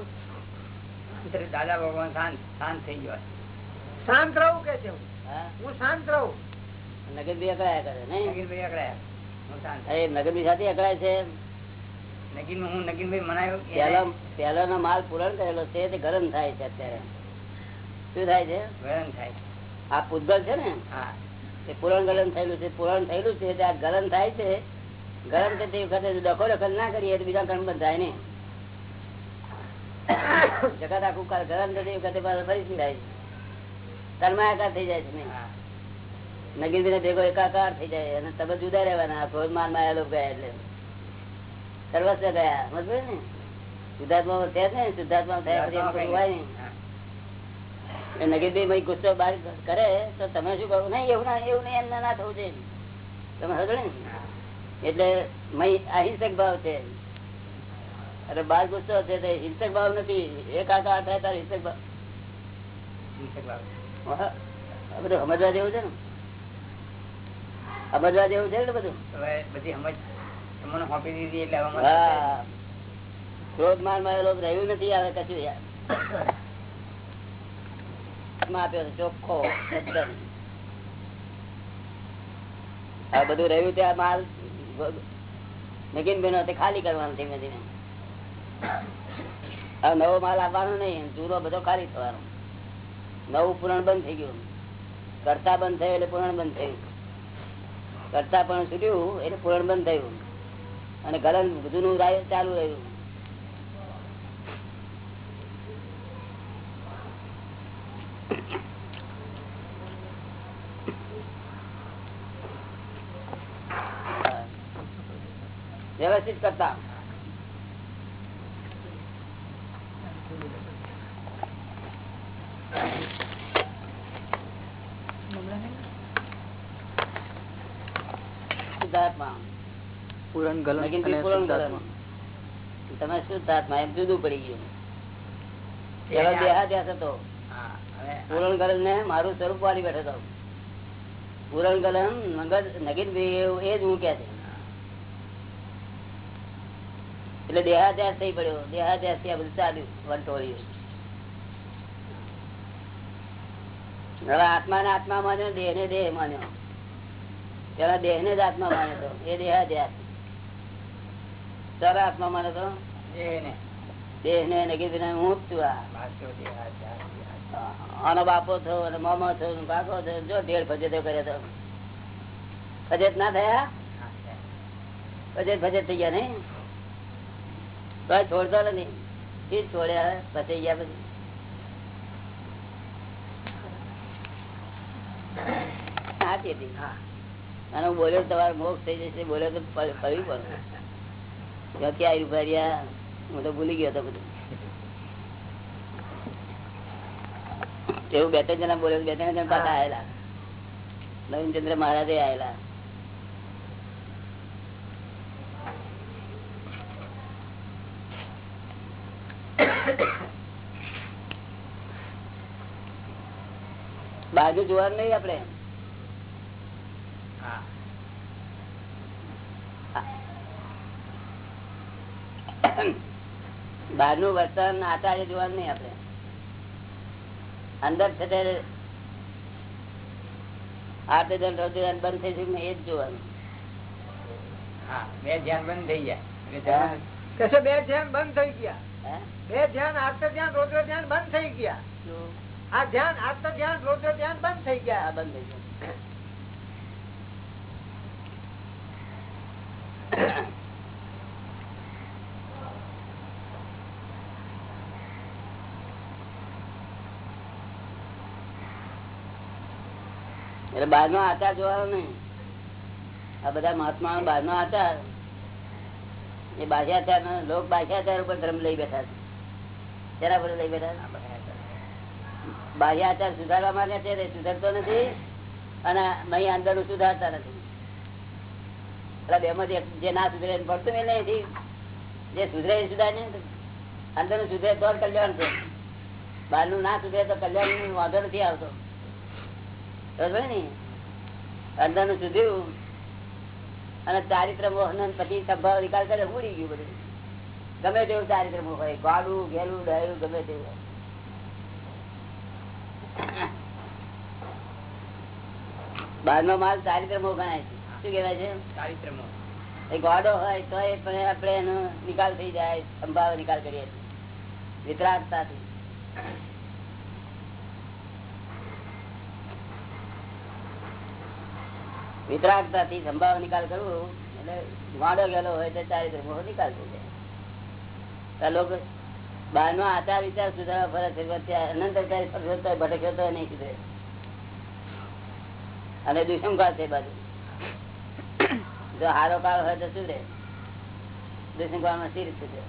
દાદા ભગવાન શાંત શાંત થઈ ગયો. શાંત રહું કે છે? હું. શાંત રહું. બી અકળાયા કરે નહીં? નગીનભાઈ અકળાયા હું અરે સાથે અકળાય છે? નગીન હું નગીનભાઈ મનાયો પહેલા પહેલાનો માલ પૂરણ કરેલો છે તે ગરમ થાય છે અત્યારે. શું થાય છે? ગરમ થાય આ પૂતગલ છે ને એ પુરણ ગલન થયેલું છે પુરણ થયેલું છે આ ગલન થાય છે. ગરમ થતી વખતે ડખો ડખલ ના કરીએ તો બીજા ગણ બંધાય જગત આખું ગરમ થતી વખતે ફરીથી થાય કર્માકાર થઈ જાય છે નહીં. હા. નગીર ભેગો એકાકાર થઈ જાય અને તમે જુદા રહેવાના ક્રોધ માનમાં લોકો ગયા એટલે. સર્વસ્વ ગયા મજબૂત ને? શુદ્ધાત્મા છે ને શુદ્ધાત્મા થયા પછી એમ હોય નહીં. નગીરભાઈ ગુસ્સો બહાર કરે તો તમે શું કરો? નહીં એવું ના એવું નહીં એમને ના થવું જોઈએ. તમે સમજો ને? એટલે અહિંસક ભાવ છે. અરે બાર ગુસ્સો છે તો હિંસક ભાવ નથી. એક આકાર થાય તારે હિંસક ભાવ. બધું સમજવા જેવું છે ને? સમજવા જેવું છે ને બધું? હવે બધી સમજ સોંપી દીધી એટલે ક્રોધ મારમાં રહ્યું નથી આવે કશું યાર. માં આપ્યો ચોખ્ખો આ બધું રહ્યું ત્યાં માલ નગીન બેનો ખાલી કરવાનું ધીમે ધીમે. હવે નવો માલ આવવાનો નહીં જૂનો બધો ખાલી થવાનો. નવું પૂરણ બંધ થઈ ગયું. કરતા બંધ થયું એટલે પૂરણ બંધ થયું. કરતા પણ છૂટ્યું એટલે પૂરણ બંધ થયું. અને ગલન જૂનું ચાલુ રહ્યું હા. વ્યવસ્થિત કરતા શુદ્ધાત્મા પૂરણ ગલન નગીન અને થી પૂરણ શુદ્ધાત્મા. કરતા તમે શુદ્ધાત્મા એમ જુદું પડી ગયું. પેલો દેહાદ્યાસ હતો. હા હવે પૂરણ ગલન ને મારું સ્વરૂપ વાળી બેઠો હતો. પૂરણ ગલન મગજ નગીન ભાઈ એ જ હું કે છે. એટલે દેહાદ્યાસ થઈ પડ્યો. દેહાદ્યાસથી આ બધું ચાલ્યું વંટોળ્યું. હવે આત્મા ને આત્મા માન્યો દેહ ને દેહ માન્યો. પેલા દેહ ને જ આત્મા માન્યો હતો. એ દેહાદ્યાસ તારા આત્મા માન્યો હતો? દેહ ને નગી હું જ છું આનો બાપો થયો અને મામા થયો કાકો થયો જો ઢેર ફજેતો કર્યો હતો ફજેત ના થયા. ફજેત ફજેત થઈ ગયા નહીં? તો છોડતો નથી. એ છોડ્યા પછી ગયા પછી. સાચી હતી. અને હું બોલ્યો તમારે મોક્ષ થઈ જશે બોલ્યો તો ફરવી પડે. ક્યાં ઊભા રહ્યા? હું તો ભૂલી ગયો હતો બધું. એવું બે ત્રણ જણા બોલ્યો બે ત્રણ જણા પાછા આવેલા નવીનચંદ્ર મહારાજે આવેલા બાજુ જોવાનું નહીં આપડે હા. નું વર્તન આચાર્ય જોવાનું નહીં આપડે અંદર છે તે આર્તજન રૌદ્રજન બંધ થઈ શકે એ જ જોવાનું હા બે ધ્યાન બંધ થઈ ગયા. કશે બે ધ્યાન બંધ થઈ ગયા. હે? બે ધ્યાન આર્ત ધ્યાન રોજ ધ્યાન બંધ થઈ ગયા? આ ધ્યાન આ તો ધ્યાન, રોજો ધ્યાન બંધ થઈ ગયા. બંધ થઈ ગયા. એટલે બહાર નો આચાર જોવાનો નહીં. આ બધા મહાત્મા બહાર નો આચાર. એ બાહ્યાચાર લોક બાહ્યાચાર ઉપર ધર્મ લઈ બેઠા છે. જરા પર લઈ બેઠા છે? બાહ્યાચાર સુધારવા માંગે છે તે સુધારતો નથી અને અહીં અંદર સુધારતા નથી. બે જે ના સુધરે ભરતું એ નહીં જે સુધરે એ સુધારે અંદરનું સુધરે તો કલ્યાણ છે. બહારનું ના સુધરે તો કલ્યાણનું વાંધો નથી આવતો. અંદરનું સુધર્યું અને ચારિત્ર મોહન પછી સંભાવ નિકાલ કરે ઉડી ગયું બધું. ગમે તેવું ચારિત્ર મોહ હોય, ગાડું ઘેલું ડાયું, ગમે તેવું હોય. બહારનો માલ ચારિત્રમો ગણાય છે. શું કેવાય છે? એ ગોડો હોય તો એ પણ આપણે એનો નિકાલ થઈ જાય સંભાવ નિકાલ કરીએ છીએ. વિતરાગતાથી વિતરાગતાથી સંભાવ નિકાલ કરવું એટલે ગોડો ગયેલો હોય તો ચારિત્રમો નિકાલ થઈ જાય. લોકો બહાર નો આચાર વિચાર સુધારવા ફરે છે પણ ત્યાં અનંત અવતારી ફરતો ભટક્યો નહીં સુધરે અને દુષ્મકાળ છે બાજુ. જો હારો કાળ હોય તો સુધરે. દુષ્મકાળમાં સ્થિર સુધરે.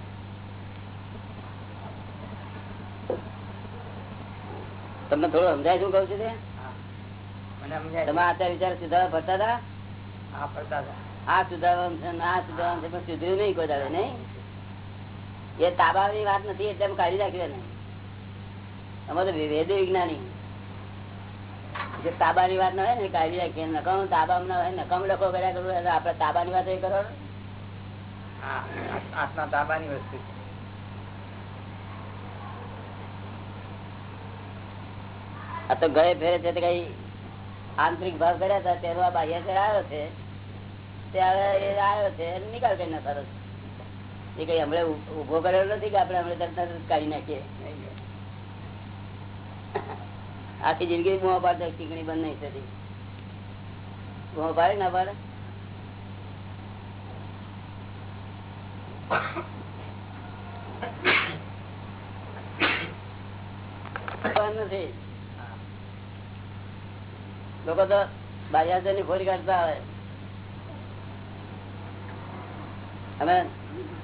તમને થોડું સમજાય શું કઉ છું તે? તમે આચાર વિચાર સુધારવા ફરતા હતા? હા ફરતા હતા. આ સુધારવાનું છે આ સુધારવાનું છે પણ સુધર્યું નહીં કોઈ દાડે નહીં? એ તાબાની વાત નથી એટલે કાઢી નાખ્યું ને અમે તો વેદ વિજ્ઞાની. જે તાબાની વાત ના હોય ને કાઢી રાખીએ નકામ તાબા ના હોય નકામ લખો કર્યા કરું એટલે આપડે તાબાની વાત એ કરો આત્મા તાબાની વસ્તુ. આ તો ગયે ફેરે છે કઈ આંતરિક ભાવ કર્યા હતા તેનો આ બાહ્ય આવ્યો છે તે હવે એ આવ્યો છે નિકાલ સરસ નાખવાનો છે. એ કઈ હમણાં ઊભો કરેલો નથી કે આપણે હમણાં તરત કાઢી નાખીએ? આખી જિંદગી મોહ પાડે ચીકણી બંધ નહીં થતી. મોહ પાડે ના પાડે? લોકો તો બાહ્યાચરની ખોરી કાઢતા હોય. અમે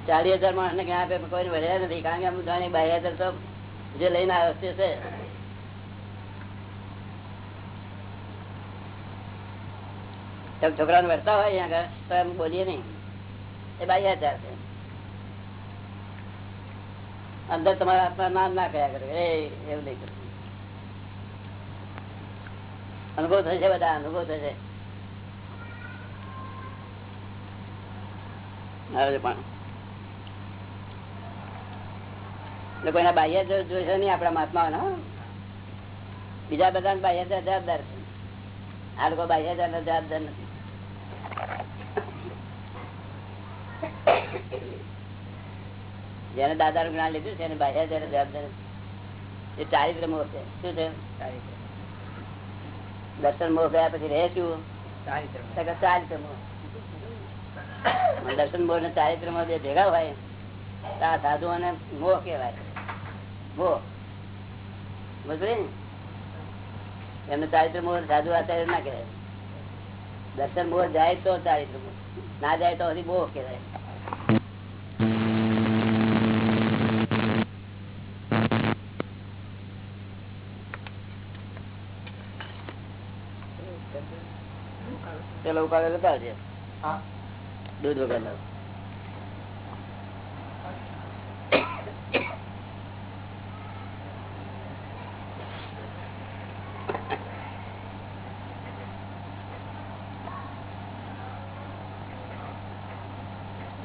ચાલીસ હજાર માણસ ને ક્યાં આપે કોઈ વધ્યા નથી, કારણ કે અમુક બાર હજાર તો જે લઈને આવ્યો છે તમે છોકરાને વરતા હોય અહીંયા તો એમ બોલીએ નહીં. એ બાહ્યાચાર છે. અંદર તમારા હાથમાં નામ ના કયા કરે. એ એવું નહીં કરતું. અનુભવ થશે બધા, અનુભવ થશે. આવે પણ એટલે કોઈના બાહ્ય જોશે નહીં આપણા મહાત્મા બીજા બધા બાહ્ય જવાબદાર છે. આ લોકો બાહ્ય જવાબદાર નથી. જેને દાદા નું જ્ઞાન લીધું છે એને બાહ્ય જવાબદાર એ ચારિત્ર મોહ છે. શું છે? દર્શન મોહ ગયા પછી રહે શું? ચારિત્ર મોહ. દર્શન મોહ. ને ચારિત્ર મોહ જે ભેગા હોય સાધુ અને મોહ કેવાય ને? એમને ચારિત્ર મોહ સાધુ આચાર્ય ના કહેવાય. દર્શન મોહ જાય તો ચારિત્ર ના જાય તો હજી બહુ કહેવાય. ચલો ઉપાડે બતાવજે દૂધ વગર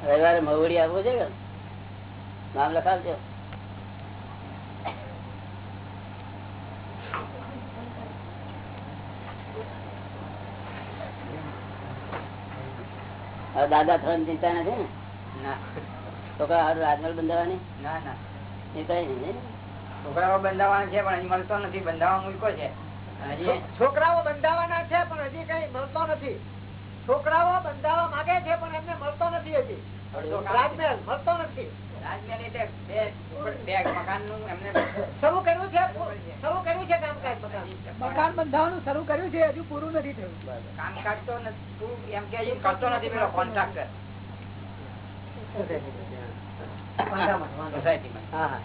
રવિવારે મહુડી આવવું છે કે? નામ લખાવજો. દાદા થવાની ચિંતા નથી ને? ના. હારું બંધાવાની? ના ના. એ નહીં છોકરાઓ બંધાવાના છે પણ હજી મળતો નથી. બંધાવા મૂકો છે. હજી? છોકરાઓ બંધાવાના છે પણ હજી કઈ મળતો નથી. છોકરાઓ બંધાવા માંગે છે પણ એમને મળતો નથી હજી. રાજમહેલ મળતો નથી. મકાન બંધાવાનું શરૂ કર્યું છે? શરૂ કર્યું છે. કામકાજ બધા મકાન બંધાવવાનું શરૂ કર્યું છે હજુ પૂરું નથી થયું. કામકાજ તો નથી, એમ કે કરતો નથી પેલો કોન્ટ્રાક્ટર સોસાયટીમાં હા હા.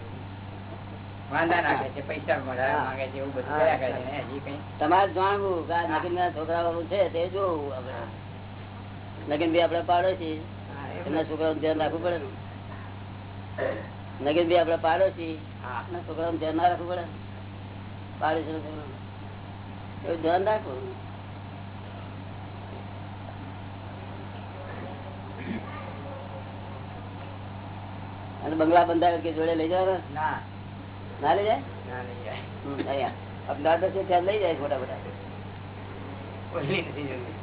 વાંધા નાખે છે પૈસા વધારે માંગે છે એવું બધું કર્યા કરે છે ને હજી કઈ? તમારે જાણવું નગીન ના છોકરા વાળું છે તે જોવું આપડે નગીન બી આપડે પાડોશી. એમના છોકરાનું ધ્યાન રાખવું પડે ને. નગીન બી આપડે પાડોશી. હા. છોકરાનું ધ્યાન ના રાખવું પડે પાડોશી એવું ધ્યાન રાખવું અને બંગલા બંધાવે કે જોડે લઈ જવાના? ના. ના લઈ જાય? ના નહીં જાય. હમ, અહીંયા અમદાવાદ છે ત્યાં લઈ જાય મોટા મોટા ઓલી નથી. જોયું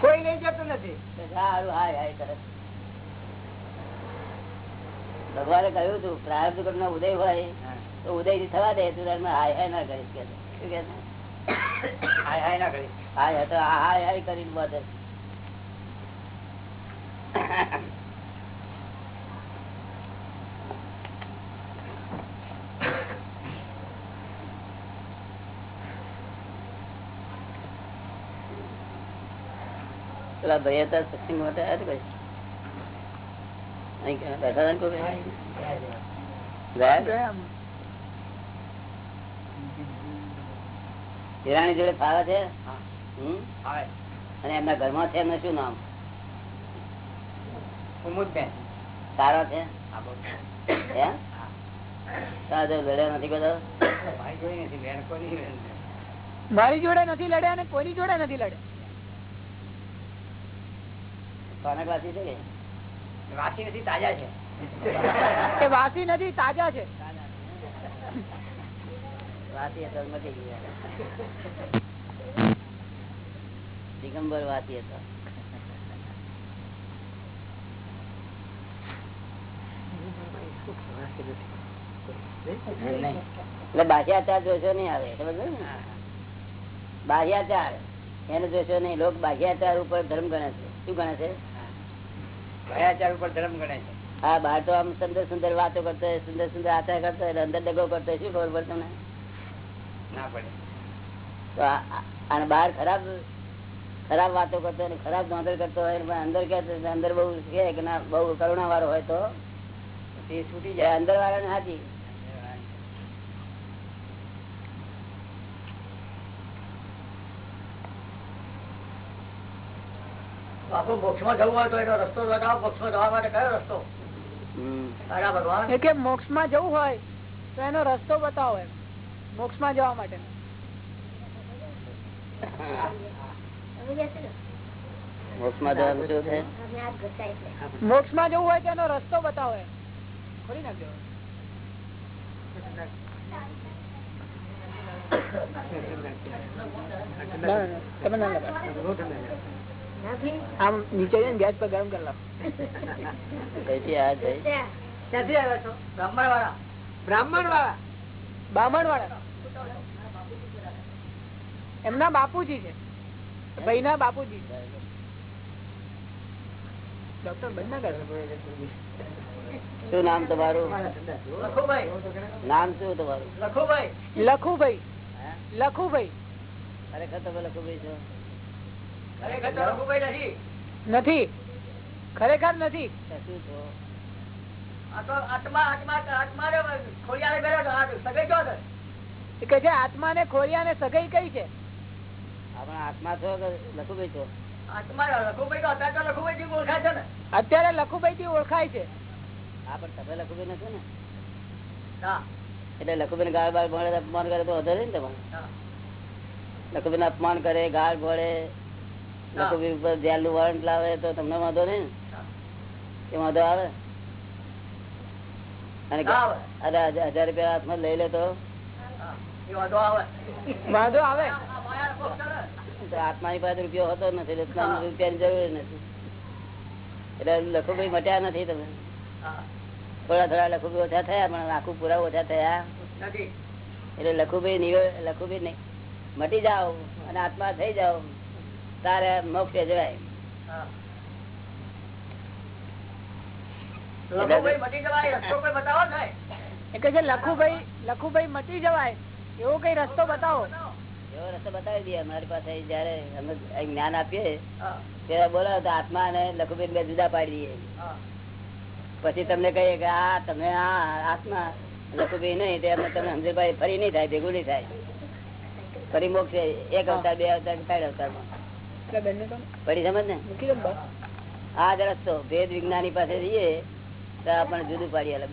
કોઈ લઈ જતું નથી. સારું હાય હાય કરે ભગવાને કહ્યું હતું કર્મ નો ઉદય હોય તો ઉદયથી થવા દે તું હાય હાય ના કરીશ કે શું કે હાય હાય ના કરીશ. હાય તો હાય હાય કરીને બધે પેલા ભાઈ હતા સત્સંગ માટે આવ્યા હતા ભાઈ અહીં ક્યાં બેઠા હતા ને કોઈ ગયા હતા? હિરાણી જોડે ફાવે છે? અને એમના ઘરમાં છે એમનું શું નામ? સારા છે? નથી મારી જોઈ નથી બેન કોઈ બેન નથી. મારી જોડે નથી લડ્યા અને કોઈની જોડે નથી લડ્યા? કોના ક્લાસી છે કે? વાસી નથી તાજા છે. એ વાસી નથી તાજા છે. વાસી હતા ગયા. દિગંબર વાસી હતો એટલે બાહ્યાચાર જોશો નહીં આવે સમજ બાહ્યાચાર એને જોશો નહીં. લોક બાહ્યાચાર ઉપર ધર્મ ગણે છે. શું ગણે છે? ભયાચાર ઉપર ધર્મ ગણે છે. હા બહાર તો આમ સુંદર સુંદર વાતો કરતો હોય સુંદર સુંદર આચાર કરતો હોય અંદર ડગો કરતો હોય શું ખબર પડે તમને? ના પડે. તો અને બહાર ખરાબ ખરાબ વાતો કરતો હોય ખરાબ નોંધર કરતો હોય અંદર કે અંદર બહુ કે કે ના બહુ કરુણા વાળો હોય તો? તે છૂટી જાય. અંદર વાળાને હાથી આપણું મોક્ષ જવું હોય તો એનો રસ્તો બતાવો મોક્ષ જવા માટે કયો રસ્તો? ભગવાન. કે મોક્ષમાં જવું હોય તો એનો રસ્તો બતાવો એમ. મોક્ષમાં જવા માટે. મોક્ષમાં જવાનું શું છે મોક્ષમાં જવું હોય તો એનો રસ્તો બતાવો એમ. ખોલી નાખજો ના, ના, ના. તમે ના. આમ નીચે ગેસ પર ગરમ કરી લો કઈથી આ જઈ ક્યાંથી આવ્યા છો? બ્રાહ્મણ વાળા બ્રાહ્મણ વાળા બામણ વાળા એમના બાપુજી છે. ભાઈ ના બાપુજી ડોક્ટર બંધ ના શું નામ તમારું? લખુભાઈ. નામ શું તમારું? લખુભાઈ. લખુભાઈ. હે? લખુભાઈ. ખરેખર તમે લખુભાઈ છો? નથી. નથી. ખરેખર નથી. આત્મા ને ખોરિયા ને સગાઈ કઈ છે? આત્મા છો લખુભાઈ છો આત્મા લખુભાઈ તો અત્યારે લખુભાઈ થી ઓળખાય છે હા પણ તમે લખુભાઈ નથી ને? હા. એટલે લખુભાઈ ગાળ બાળ ભણે અપમાન કરે તો વધારે ને તમારે? લખુભાઈ ને અપમાન કરે ગાળ ભળે લખુભાઈ ઉપર જેલનું વોરંટ લાવે તો તમને વાંધો નહીં ને? કે વાંધો આવે? અને હજાર રૂપિયા હાથમાં લઈ લે તો? વાંધો આવે. વાંધો આવે? આ માયાનો ભોગ છે ને. તો આત્માની પાસે રૂપિયો હોતો નથી રૂપિયાની જરૂર નથી. એટલે લખુભાઈ મટ્યા નથી તમે. થોડા થોડા લખુભાઈ ઓછા થયા પણ આખું પૂરા ઓછા થયા. એટલે લખુભાઈ નિવે- લખુભાઈ નહીં. મટી જાઓ અને આત્મા થઈ જાઓ. તારે મોક્ષે જવાય. હા. લખુભાઈ મટી જવાય રસ્તો કોઈ બતાવો ને? એ કે છે લખુભાઈ મટી જવાય એવો કઈ રસ્તો બતાવો. એવો રસ્તો બતાવી દઈએ અમારી પાસે જયારે અમે જ્ઞાન આપીએ ત્યારે બોલાવો તો આત્મા અને લઘુબેન બે જુદા પાડી દઈએ. પછી તમને કહીએ કે આ તમે આ આત્મા લઘુભાઈ નહીં તે અમે તમને સમજે ફરી નહીં થાય ભેગું નહીં થાય. ફરી મોક્ષ એક અવતાર બે અવતાર ત્રણ અવતારમાં. સમજ ને. આ જ રસ્તો ભેદ વિજ્ઞાની પાસે જઈએ તો આપણને જુદું પાડી અલગ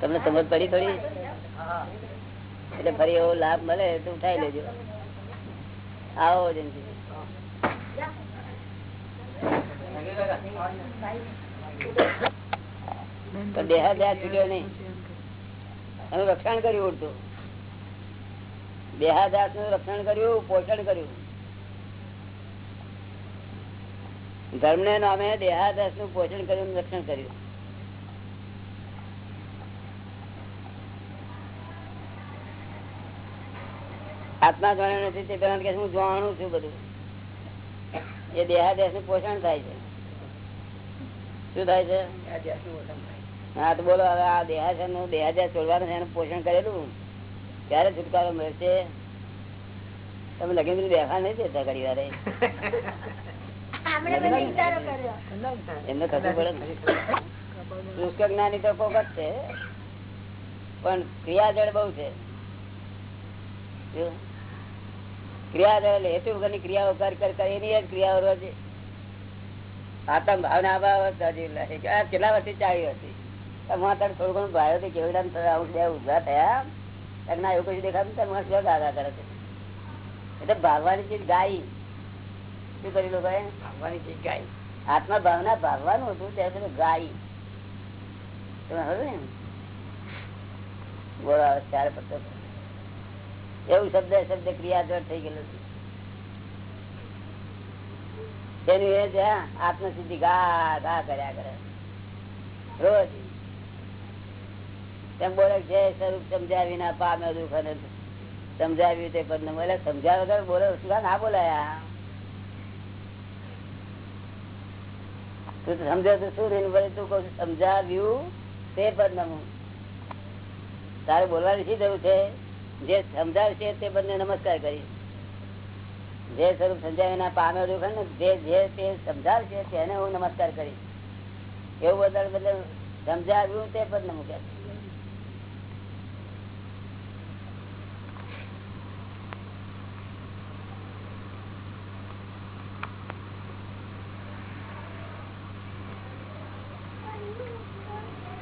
તમને સમજ પડી થોડી? એટલે ફરી એવો લાભ મળે તો ઉઠાઈ લેજો. આવો જયંતિ પણ દેહા છૂટ્યો નહીં. એનું રક્ષણ કર્યું ઉડતું. દેહાદ્યાસનું રક્ષણ કર્યું પોષણ કર્યું. ધર્મ ને નામે દેહાદાસનું પોષણ કર્યું રક્ષણ કર્યું. આત્મા જાણ્યો નથી તે પેલા કે હું જાણું છું બધું. એ દેહાદેશનું પોષણ થાય છે. શું થાય છે? હા તો બોલો હવે આ દેહાદેશનું દેહાદેશ છોડવાનું છે એનું પોષણ કરેલું? ક્યારે છુટકારો મળશે? તમે લગેન્દ્ર દેખા નહીં દેતા ઘડી વારે? એમને થતું પડે જ્ઞાની તો કોક જ છે. પણ ક્રિયાજળ બહુ છે? ક્રિયાજળ હેતુ વગરની ક્રિયાઓ કર એની જ ક્રિયાઓ રોજ. આતમ ભાવના અભાવ કેટલા વર્ષથી ચાલી હતી? તમારે થોડું ઘણું ભાવ્યો હતી. કેવી આવું બે ઊભા થયા. ના એવું કશું દેખાતું તારે માણસ કેવા ગાગા કરે છે. એટલે ભાવવાની ચીજ ગાય. શું કરી લો ભાઈ ચીજ ગાય. આત્મા ભાવના ભાવવાનું હતું ત્યારે પેલું ગાય. તમે હવે ને? હવે ચાર પત્તો એવું શબ્દ શબ્દ ક્રિયાધર થઈ ગયેલું છે તેનું એ છે આત્મસિદ્ધિ ગા ગા કર્યા કરે. રોજ બોલે સ્વરૂપ, સમજાવી ના પામે દુઃખ અને સમજાવ્યું તે પદ બોલે, સમજાવ્યા વગર બોલે ના બોલાયા તું તો સમજે તો શું તું કહું સમજાવ્યું તે પદ તારે બોલવાની શી જરૂર છે? જે સમજાવશે તે બંને નમસ્કાર કરી જે સ્વરૂપ સમજાવીના પામે દુઃખ ને જે જે તે સમજાવશે તેને હું નમસ્કાર કરીશ. એવું બધા બદલ સમજાવ્યું તે પદ મૂક્યા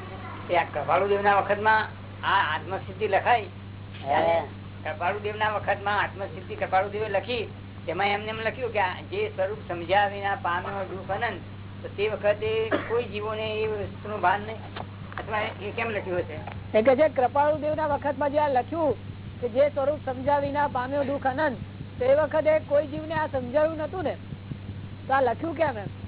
એ આ કપાળુદેવ ના વખતમાં આ આત્મસિદ્ધિ લખાય કપાળુદેવ ના વખતમાં આત્મસિદ્ધિ કપાળુદેવે લખી, તેમાં એમને એમ લખ્યું કે જે સ્વરૂપ સમજ્યા વિના પામ્યો દુઃખ અનંત, તો વખતે કોઈ જીવોને એ વસ્તુનું ભાન નહીં. અથવા એ કેમ લખ્યું હશે? કે છે ના વખતમાં જે આ લખ્યું કે જે સ્વરૂપ સમજાવી વિના પામ્યો દુઃખ અનંત, તો વખતે કોઈ જીવને આ સમજાવ્યું નતું ને. તો આ લખ્યું કેમ